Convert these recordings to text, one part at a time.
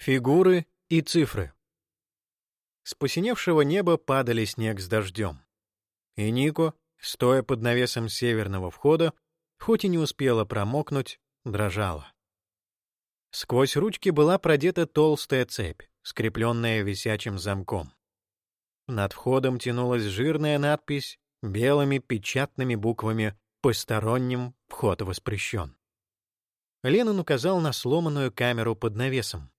Фигуры и цифры. С посиневшего неба падали снег с дождем. И Нико, стоя под навесом северного входа, хоть и не успела промокнуть, дрожала. Сквозь ручки была продета толстая цепь, скрепленная висячим замком. Над входом тянулась жирная надпись белыми печатными буквами «Посторонним вход воспрещен». Леннон указал на сломанную камеру под навесом.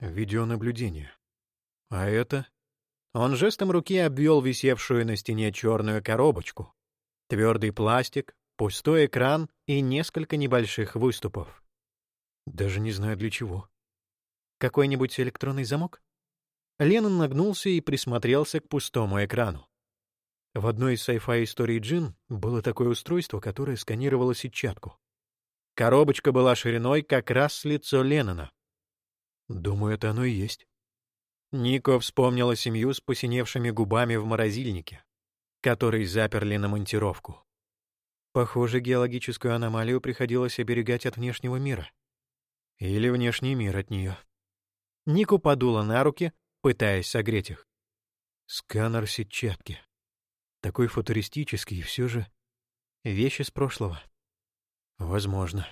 Видеонаблюдение. А это? Он жестом руки обвел висевшую на стене черную коробочку. Твердый пластик, пустой экран и несколько небольших выступов. Даже не знаю для чего. Какой-нибудь электронный замок? Леннон нагнулся и присмотрелся к пустому экрану. В одной из sci-fi историй Джин было такое устройство, которое сканировало сетчатку. Коробочка была шириной как раз лицо Леннона. Думаю, это оно и есть. Нико вспомнила семью с посиневшими губами в морозильнике, который заперли на монтировку. Похоже, геологическую аномалию приходилось оберегать от внешнего мира. Или внешний мир от нее. Нику подула на руки, пытаясь согреть их. Сканер сетчатки. Такой футуристический, и все же вещи с прошлого. Возможно.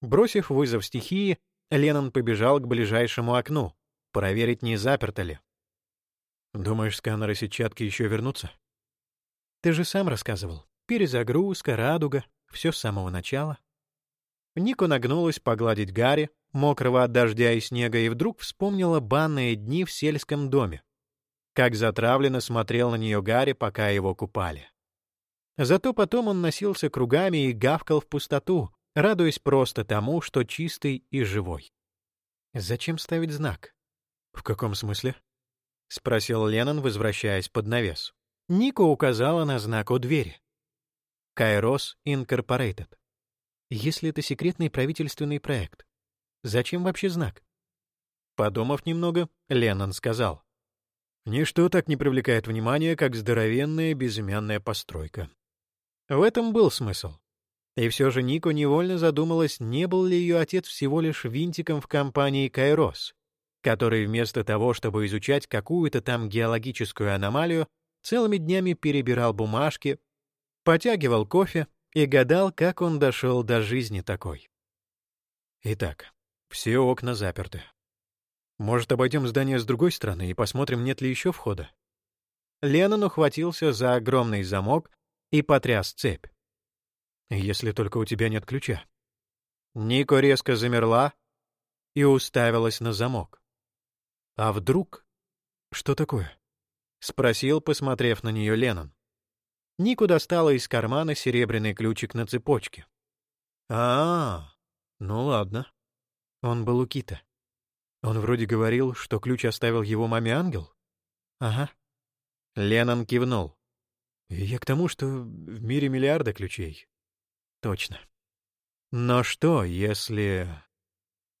Бросив вызов стихии, Леннон побежал к ближайшему окну, проверить, не заперто ли. «Думаешь, сканеры сетчатки еще вернутся?» «Ты же сам рассказывал. Перезагрузка, радуга, все с самого начала». Нико нагнулась погладить Гарри, мокрого от дождя и снега, и вдруг вспомнила банные дни в сельском доме. Как затравленно смотрел на нее Гарри, пока его купали. Зато потом он носился кругами и гавкал в пустоту, радуясь просто тому, что чистый и живой. Зачем ставить знак? В каком смысле? спросил Леннон, возвращаясь под навес. Нико указала на знак у двери. Кайрос Инкорпорейтед. Если это секретный правительственный проект, зачем вообще знак? Подумав немного, Леннон сказал. Ничто так не привлекает внимания, как здоровенная безымянная постройка. В этом был смысл. И все же Нико невольно задумалась, не был ли ее отец всего лишь винтиком в компании «Кайрос», который вместо того, чтобы изучать какую-то там геологическую аномалию, целыми днями перебирал бумажки, потягивал кофе и гадал, как он дошел до жизни такой. Итак, все окна заперты. Может, обойдем здание с другой стороны и посмотрим, нет ли еще входа? Леннон ухватился за огромный замок и потряс цепь. Если только у тебя нет ключа. Нико резко замерла и уставилась на замок. А вдруг? Что такое? Спросил, посмотрев на нее Леннон. Нику достала из кармана серебряный ключик на цепочке. А, -а, ну ладно. Он был у Кита. Он вроде говорил, что ключ оставил его маме ангел. Ага. Леннон кивнул. Я к тому, что в мире миллиарда ключей. Точно. Но что, если...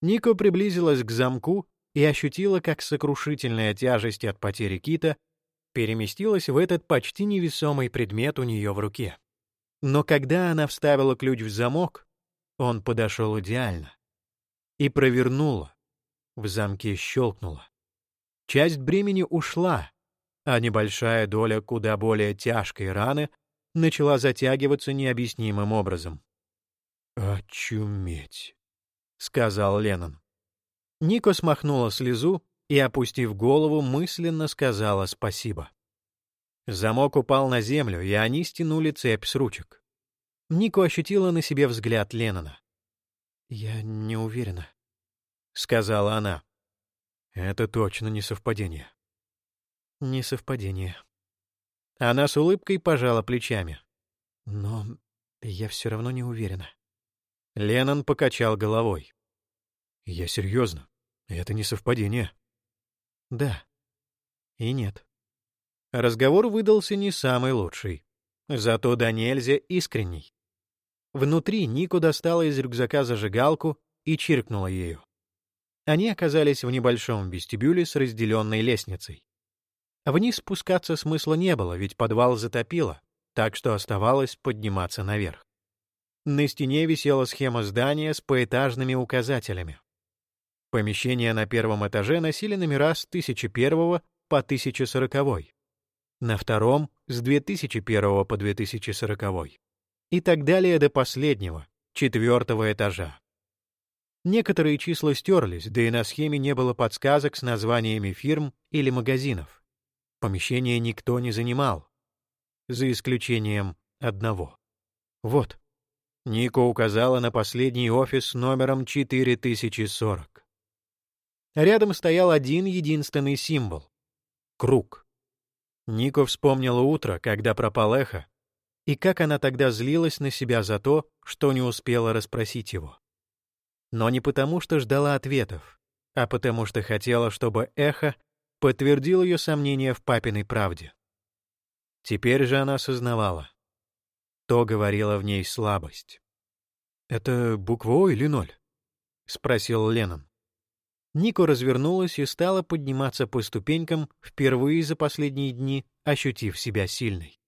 Нико приблизилась к замку и ощутила, как сокрушительная тяжесть от потери кита переместилась в этот почти невесомый предмет у нее в руке. Но когда она вставила ключ в замок, он подошел идеально. И провернула. В замке щелкнуло. Часть бремени ушла, а небольшая доля куда более тяжкой раны начала затягиваться необъяснимым образом. «Очуметь», — сказал Леннон. Нико смахнула слезу и, опустив голову, мысленно сказала спасибо. Замок упал на землю, и они стянули цепь с ручек. Нико ощутила на себе взгляд Леннона. «Я не уверена», — сказала она. «Это точно не совпадение». «Не совпадение», она с улыбкой пожала плечами. Но я все равно не уверена. Леннон покачал головой. Я серьезно. Это не совпадение. Да. И нет. Разговор выдался не самый лучший. Зато до нельзя искренний. Внутри Нику достала из рюкзака зажигалку и чиркнула ею. Они оказались в небольшом вестибюле с разделенной лестницей. Вниз спускаться смысла не было, ведь подвал затопило, так что оставалось подниматься наверх. На стене висела схема здания с поэтажными указателями. Помещения на первом этаже носили номера с 1001 по 1040, на втором — с 2001 по 2040 и так далее до последнего, четвертого этажа. Некоторые числа стерлись, да и на схеме не было подсказок с названиями фирм или магазинов. Помещение никто не занимал, за исключением одного. Вот. Нико указала на последний офис номером 4040. Рядом стоял один единственный символ — круг. Нико вспомнила утро, когда пропал эхо, и как она тогда злилась на себя за то, что не успела расспросить его. Но не потому, что ждала ответов, а потому что хотела, чтобы эхо подтвердил ее сомнения в папиной правде. Теперь же она осознавала. То говорила в ней слабость. «Это буква О или ноль?» — спросил Леннон. Нико развернулась и стала подниматься по ступенькам, впервые за последние дни ощутив себя сильной.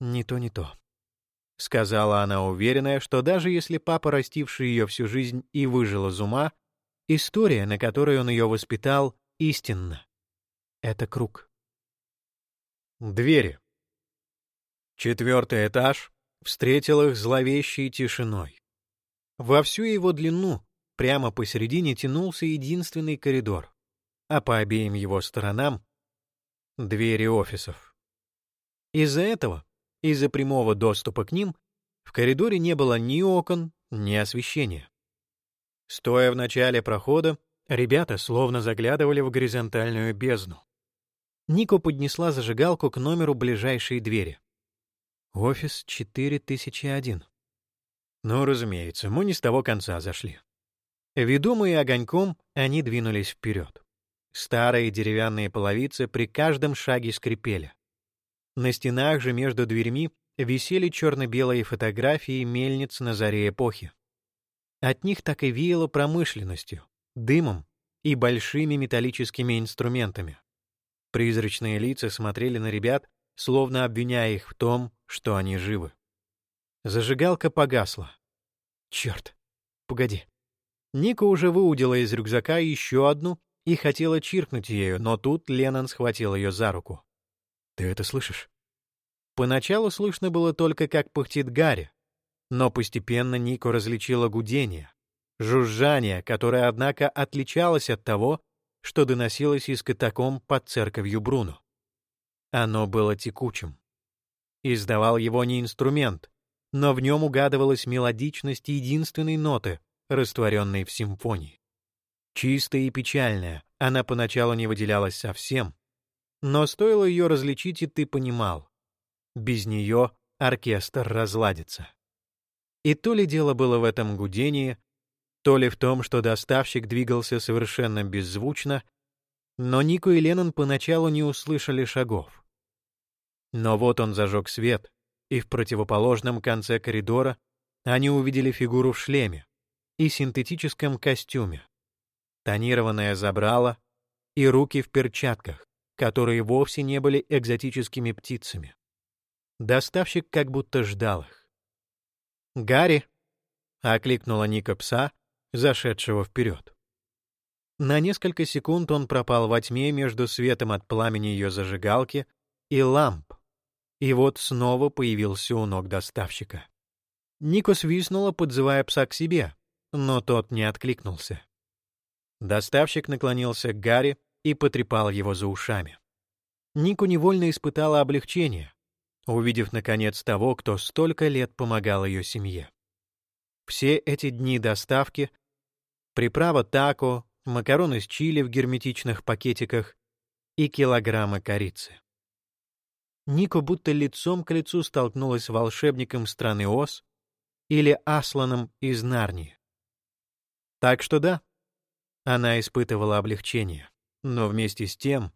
«Не то, не то», — сказала она, уверенная, что даже если папа, растивший ее всю жизнь и выжил из ума, история, на которой он ее воспитал, истинна. Это круг. Двери. Четвертый этаж встретил их зловещей тишиной. Во всю его длину Прямо посередине тянулся единственный коридор, а по обеим его сторонам — двери офисов. Из-за этого, из-за прямого доступа к ним, в коридоре не было ни окон, ни освещения. Стоя в начале прохода, ребята словно заглядывали в горизонтальную бездну. Нико поднесла зажигалку к номеру ближайшей двери. Офис 4001. Ну, разумеется, мы не с того конца зашли. Ведомые огоньком, они двинулись вперед. Старые деревянные половицы при каждом шаге скрипели. На стенах же между дверьми висели черно-белые фотографии мельниц на заре эпохи. От них так и веяло промышленностью, дымом и большими металлическими инструментами. Призрачные лица смотрели на ребят, словно обвиняя их в том, что они живы. Зажигалка погасла. Черт, погоди. Ника уже выудила из рюкзака еще одну и хотела чиркнуть ею, но тут Леннон схватил ее за руку. «Ты это слышишь?» Поначалу слышно было только, как пыхтит Гарри, но постепенно Нико различила гудение, жужжание, которое, однако, отличалось от того, что доносилось из катакомб под церковью Бруно. Оно было текучим. Издавал его не инструмент, но в нем угадывалась мелодичность единственной ноты, растворенной в симфонии. Чистая и печальная, она поначалу не выделялась совсем, но стоило ее различить, и ты понимал. Без нее оркестр разладится. И то ли дело было в этом гудении, то ли в том, что доставщик двигался совершенно беззвучно, но Нико и Леннон поначалу не услышали шагов. Но вот он зажег свет, и в противоположном конце коридора они увидели фигуру в шлеме, и синтетическом костюме, тонированное забрало и руки в перчатках, которые вовсе не были экзотическими птицами. Доставщик как будто ждал их. «Гарри!» — окликнула Ника пса, зашедшего вперед. На несколько секунд он пропал во тьме между светом от пламени ее зажигалки и ламп, и вот снова появился у ног доставщика. Ника свистнула, подзывая пса к себе, но тот не откликнулся. Доставщик наклонился к Гарри и потрепал его за ушами. Нику невольно испытала облегчение, увидев, наконец, того, кто столько лет помогал ее семье. Все эти дни доставки, приправа тако, макароны с чили в герметичных пакетиках и килограммы корицы. Нико будто лицом к лицу столкнулась с волшебником страны Оз или Асланом из Нарнии. Так что да, она испытывала облегчение, но вместе с тем,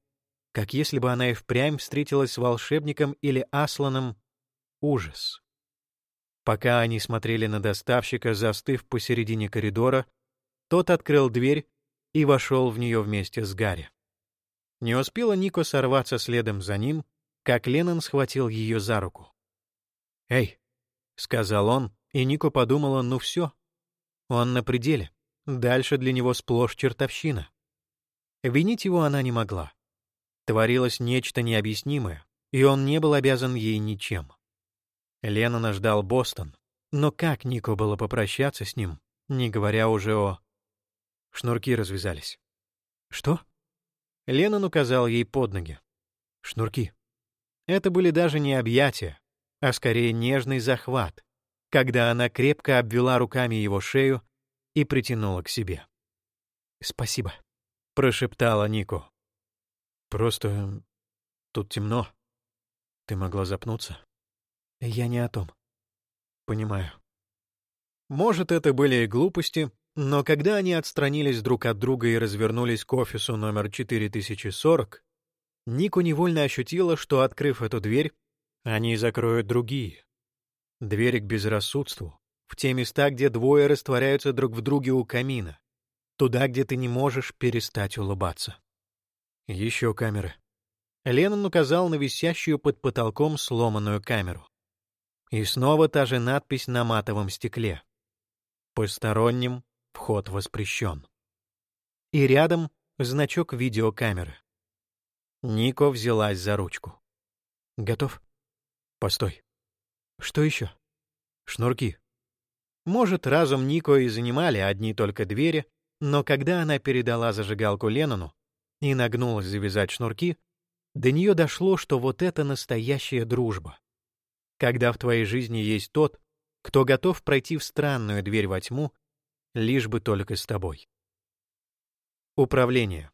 как если бы она и впрямь встретилась с волшебником или Асланом, ужас. Пока они смотрели на доставщика, застыв посередине коридора, тот открыл дверь и вошел в нее вместе с Гарри. Не успела Нико сорваться следом за ним, как Леннон схватил ее за руку. «Эй!» — сказал он, и Нико подумала, ну все, он на пределе дальше для него сплошь чертовщина. Винить его она не могла. Творилось нечто необъяснимое, и он не был обязан ей ничем. Леннона ждал Бостон, но как Нико было попрощаться с ним, не говоря уже о... Шнурки развязались. «Что?» Леннон указал ей под ноги. «Шнурки». Это были даже не объятия, а скорее нежный захват, когда она крепко обвела руками его шею и притянула к себе. «Спасибо», — прошептала Нико. «Просто тут темно. Ты могла запнуться?» «Я не о том». «Понимаю». Может, это были и глупости, но когда они отстранились друг от друга и развернулись к офису номер 4040, Нику невольно ощутила, что, открыв эту дверь, они закроют другие. Двери к безрассудству, в те места, где двое растворяются друг в друге у камина, туда, где ты не можешь перестать улыбаться. Еще камеры. Леннон указал на висящую под потолком сломанную камеру. И снова та же надпись на матовом стекле. «Посторонним вход воспрещен». И рядом значок видеокамеры. Нико взялась за ручку. «Готов?» «Постой. Что еще?» «Шнурки». Может, разум Нико и занимали одни только двери, но когда она передала зажигалку Леннону и нагнулась завязать шнурки, до нее дошло, что вот это настоящая дружба. Когда в твоей жизни есть тот, кто готов пройти в странную дверь во тьму, лишь бы только с тобой. Управление.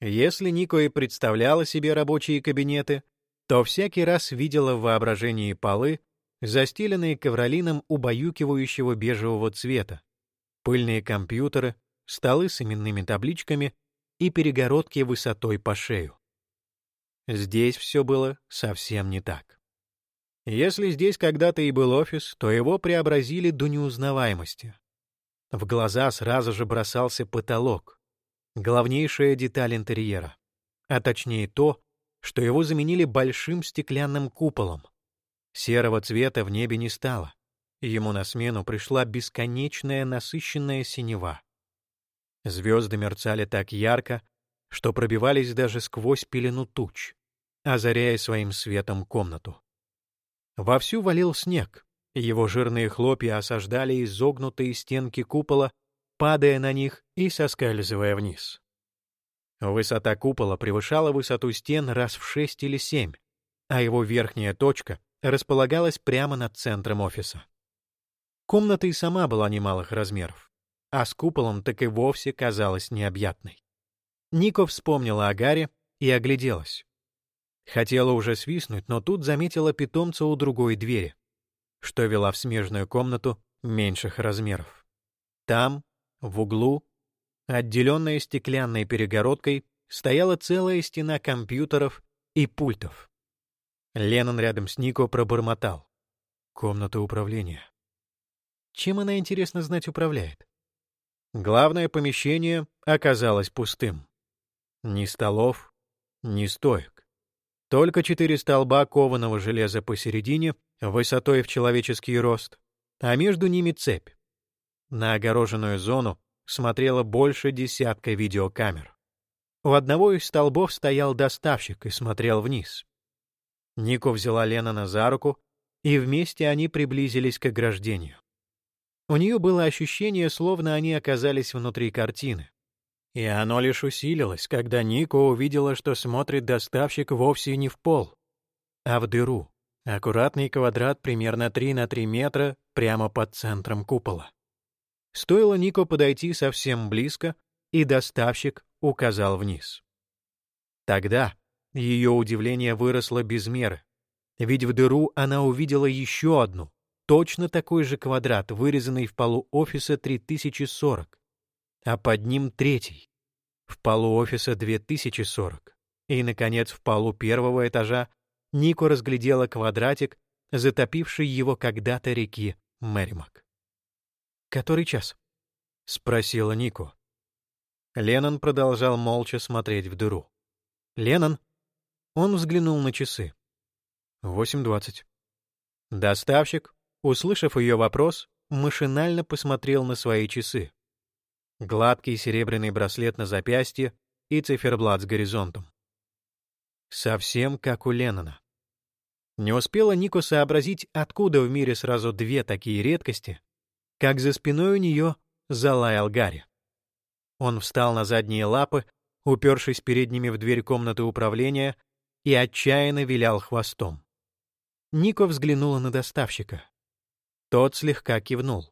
Если Нико и представляла себе рабочие кабинеты, то всякий раз видела в воображении полы, застеленные ковролином убаюкивающего бежевого цвета, пыльные компьютеры, столы с именными табличками и перегородки высотой по шею. Здесь все было совсем не так. Если здесь когда-то и был офис, то его преобразили до неузнаваемости. В глаза сразу же бросался потолок, главнейшая деталь интерьера, а точнее то, что его заменили большим стеклянным куполом. Серого цвета в небе не стало, ему на смену пришла бесконечная насыщенная синева. Звезды мерцали так ярко, что пробивались даже сквозь пелену туч, озаряя своим светом комнату. Вовсю валил снег, его жирные хлопья осаждали изогнутые стенки купола падая на них и соскальзывая вниз. Высота купола превышала высоту стен раз в шесть или семь, а его верхняя точка располагалась прямо над центром офиса. Комната и сама была немалых размеров, а с куполом так и вовсе казалась необъятной. Нико вспомнила о Гаре и огляделась. Хотела уже свистнуть, но тут заметила питомца у другой двери, что вела в смежную комнату меньших размеров. Там, в углу, отделенная стеклянной перегородкой, стояла целая стена компьютеров и пультов. Леннон рядом с Нико пробормотал. Комната управления. Чем она, интересно знать, управляет? Главное помещение оказалось пустым. Ни столов, ни стоек. Только четыре столба кованого железа посередине, высотой в человеческий рост, а между ними цепь. На огороженную зону смотрело больше десятка видеокамер. У одного из столбов стоял доставщик и смотрел вниз. Нико взяла Леннона за руку, и вместе они приблизились к ограждению. У нее было ощущение, словно они оказались внутри картины. И оно лишь усилилось, когда Нико увидела, что смотрит доставщик вовсе не в пол, а в дыру. Аккуратный квадрат примерно 3 на 3 метра прямо под центром купола. Стоило Нико подойти совсем близко, и доставщик указал вниз. Тогда ее удивление выросло без меры, ведь в дыру она увидела еще одну, точно такой же квадрат, вырезанный в полу офиса 3040, а под ним третий, в полу офиса 2040. И, наконец, в полу первого этажа Нико разглядела квадратик, затопивший его когда-то реки Мэримак. «Который час?» — спросила Нико. Леннон продолжал молча смотреть в дыру. «Леннон?» Он взглянул на часы. «Восемь двадцать». Доставщик, услышав ее вопрос, машинально посмотрел на свои часы. Гладкий серебряный браслет на запястье и циферблат с горизонтом. Совсем как у Леннона. Не успела Нико сообразить, откуда в мире сразу две такие редкости, как за спиной у нее залаял Гарри. Он встал на задние лапы, упершись передними в дверь комнаты управления, и отчаянно вилял хвостом. Нико взглянула на доставщика. Тот слегка кивнул.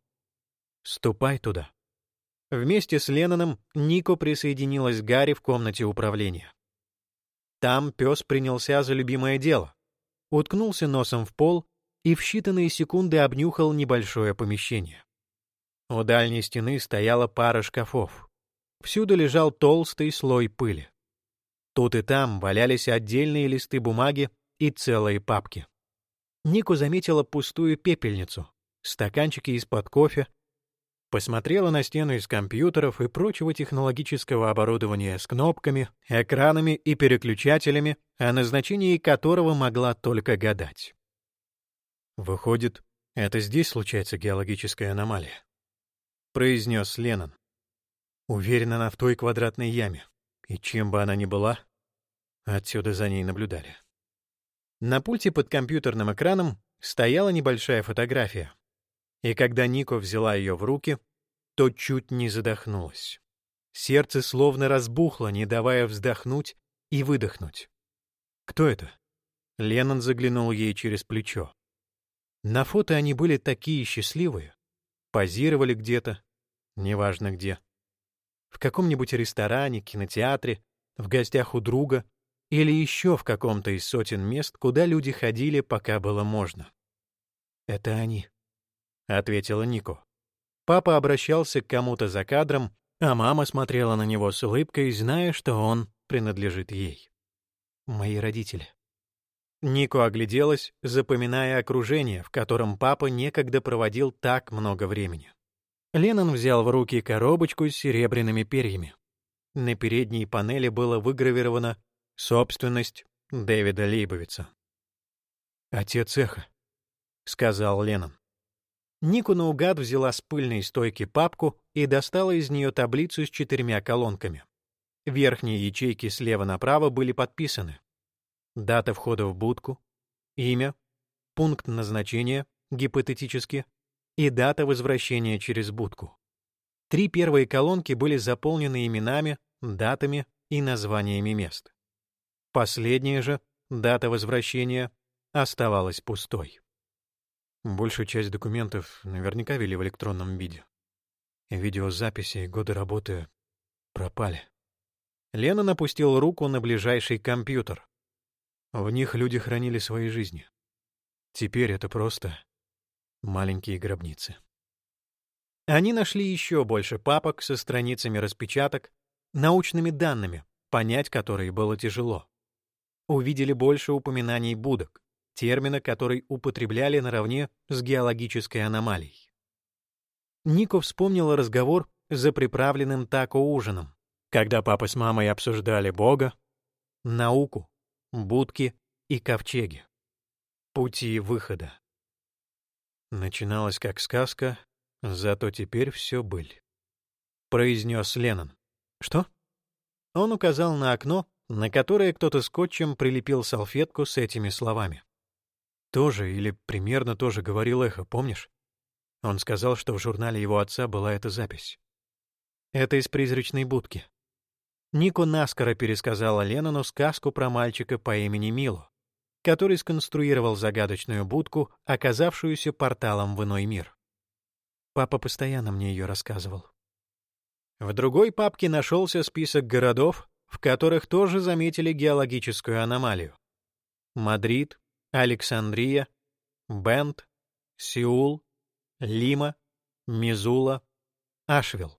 «Ступай туда». Вместе с Ленноном Нико присоединилась к Гарри в комнате управления. Там пес принялся за любимое дело. Уткнулся носом в пол и в считанные секунды обнюхал небольшое помещение. У дальней стены стояла пара шкафов. Всюду лежал толстый слой пыли. Тут и там валялись отдельные листы бумаги и целые папки. Нику заметила пустую пепельницу, стаканчики из-под кофе, посмотрела на стену из компьютеров и прочего технологического оборудования с кнопками, экранами и переключателями, о назначении которого могла только гадать. «Выходит, это здесь случается геологическая аномалия», — произнес Леннон. Уверена, она в той квадратной яме, и чем бы она ни была, отсюда за ней наблюдали. На пульте под компьютерным экраном стояла небольшая фотография, и когда Нико взяла ее в руки, то чуть не задохнулась. Сердце словно разбухло, не давая вздохнуть и выдохнуть. «Кто это?» Леннон заглянул ей через плечо. На фото они были такие счастливые. Позировали где-то, неважно где. В каком-нибудь ресторане, кинотеатре, в гостях у друга или еще в каком-то из сотен мест, куда люди ходили, пока было можно. «Это они», — ответила Нико. Папа обращался к кому-то за кадром, а мама смотрела на него с улыбкой, зная, что он принадлежит ей. «Мои родители». Нико огляделась, запоминая окружение, в котором папа некогда проводил так много времени. Леннон взял в руки коробочку с серебряными перьями. На передней панели было выгравировано Собственность Дэвида Лейбовица. «Отец Эхо», — сказал Леннон. Нику наугад взяла с пыльной стойки папку и достала из нее таблицу с четырьмя колонками. Верхние ячейки слева направо были подписаны. Дата входа в будку, имя, пункт назначения, гипотетически, и дата возвращения через будку. Три первые колонки были заполнены именами, датами и названиями мест. Последняя же, дата возвращения, оставалась пустой. Большую часть документов наверняка вели в электронном виде. Видеозаписи и годы работы пропали. Лена напустил руку на ближайший компьютер. В них люди хранили свои жизни. Теперь это просто маленькие гробницы. Они нашли еще больше папок со страницами распечаток, научными данными, понять которые было тяжело увидели больше упоминаний будок, термина, который употребляли наравне с геологической аномалией. Нико вспомнила разговор за приправленным тако-ужином, когда папа с мамой обсуждали Бога, науку, будки и ковчеги. Пути выхода. Начиналось как сказка, зато теперь все быль. Произнес Леннон. Что? Он указал на окно, на которое кто-то скотчем прилепил салфетку с этими словами. Тоже или примерно тоже говорил Эхо, помнишь? Он сказал, что в журнале его отца была эта запись. Это из «Призрачной будки». Нико наскоро пересказала Леннону сказку про мальчика по имени Мило, который сконструировал загадочную будку, оказавшуюся порталом в иной мир. Папа постоянно мне ее рассказывал. В другой папке нашелся список городов, в которых тоже заметили геологическую аномалию. Мадрид, Александрия, Бент, Сеул, Лима, Мизула, Ашвилл.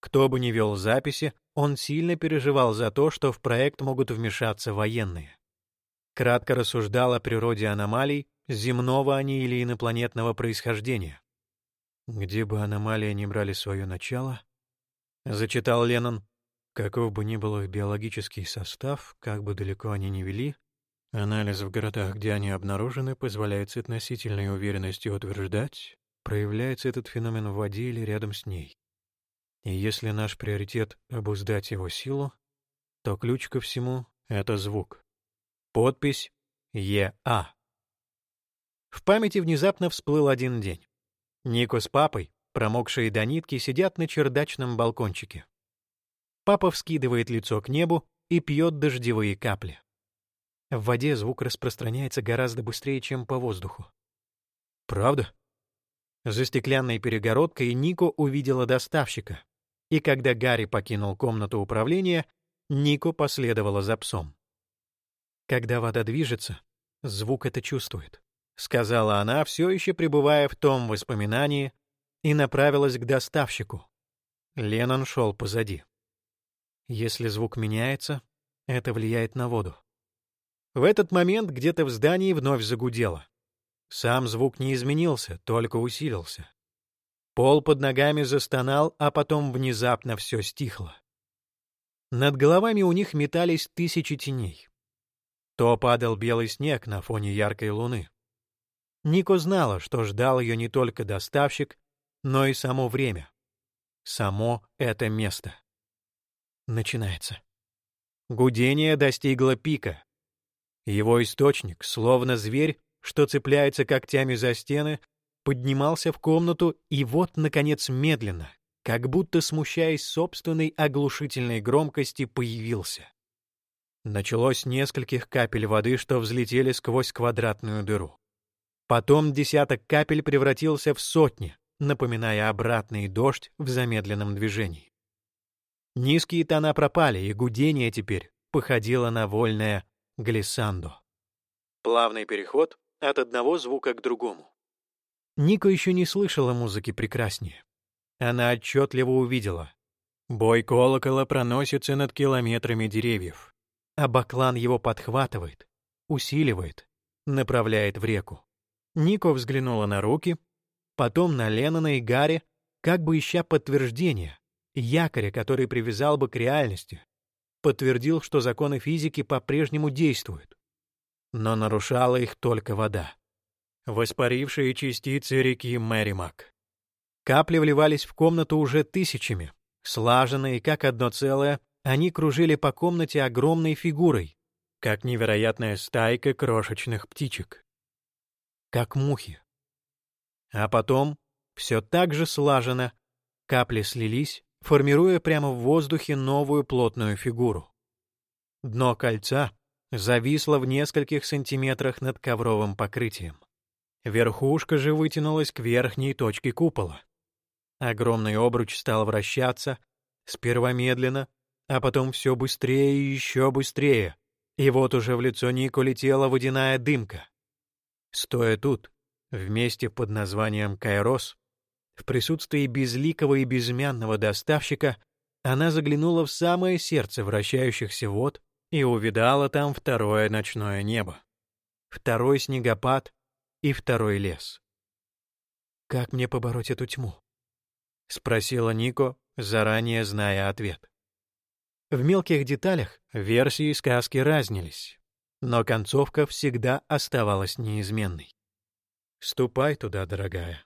Кто бы ни вел записи, он сильно переживал за то, что в проект могут вмешаться военные. Кратко рассуждал о природе аномалий, земного они или инопланетного происхождения. «Где бы аномалии не брали свое начало», — зачитал Леннон, Каков бы ни был их биологический состав, как бы далеко они ни вели, анализ в городах, где они обнаружены, позволяет с относительной уверенностью утверждать, проявляется этот феномен в воде или рядом с ней. И если наш приоритет — обуздать его силу, то ключ ко всему — это звук. Подпись «ЕА». В памяти внезапно всплыл один день. Нико с папой, промокшие до нитки, сидят на чердачном балкончике. Папа вскидывает лицо к небу и пьет дождевые капли. В воде звук распространяется гораздо быстрее, чем по воздуху. «Правда?» За стеклянной перегородкой Нико увидела доставщика, и когда Гарри покинул комнату управления, Нико последовала за псом. «Когда вода движется, звук это чувствует», — сказала она, все еще пребывая в том воспоминании, и направилась к доставщику. Леннон шел позади. Если звук меняется, это влияет на воду. В этот момент где-то в здании вновь загудело. Сам звук не изменился, только усилился. Пол под ногами застонал, а потом внезапно все стихло. Над головами у них метались тысячи теней. То падал белый снег на фоне яркой луны. Нико знала, что ждал ее не только доставщик, но и само время. Само это место. Начинается. Гудение достигло пика. Его источник, словно зверь, что цепляется когтями за стены, поднимался в комнату и вот, наконец, медленно, как будто смущаясь собственной оглушительной громкости, появился. Началось нескольких капель воды, что взлетели сквозь квадратную дыру. Потом десяток капель превратился в сотни, напоминая обратный дождь в замедленном движении. Низкие тона пропали, и гудение теперь походило на вольное глиссандо. Плавный переход от одного звука к другому. Ника еще не слышала музыки прекраснее. Она отчетливо увидела. Бой колокола проносится над километрами деревьев, а баклан его подхватывает, усиливает, направляет в реку. Нико взглянула на руки, потом на Леннона и Гарри, как бы ища подтверждения, якоря, который привязал бы к реальности, подтвердил, что законы физики по-прежнему действуют. Но нарушала их только вода воспарившие частицы реки Мэримак. Капли вливались в комнату уже тысячами. Слаженные, как одно целое, они кружили по комнате огромной фигурой, как невероятная стайка крошечных птичек. Как мухи. А потом, все так же слаженно, капли слились, формируя прямо в воздухе новую плотную фигуру. Дно кольца зависло в нескольких сантиметрах над ковровым покрытием. Верхушка же вытянулась к верхней точке купола. Огромный обруч стал вращаться, сперва медленно, а потом все быстрее и еще быстрее. И вот уже в лицо Нику летела водяная дымка. Стоя тут, в месте под названием Кайрос, в присутствии безликого и безмянного доставщика, она заглянула в самое сердце вращающихся вод и увидала там второе ночное небо. Второй снегопад и второй лес. «Как мне побороть эту тьму?» — спросила Нико, заранее зная ответ. В мелких деталях версии сказки разнились, но концовка всегда оставалась неизменной. «Ступай туда, дорогая»,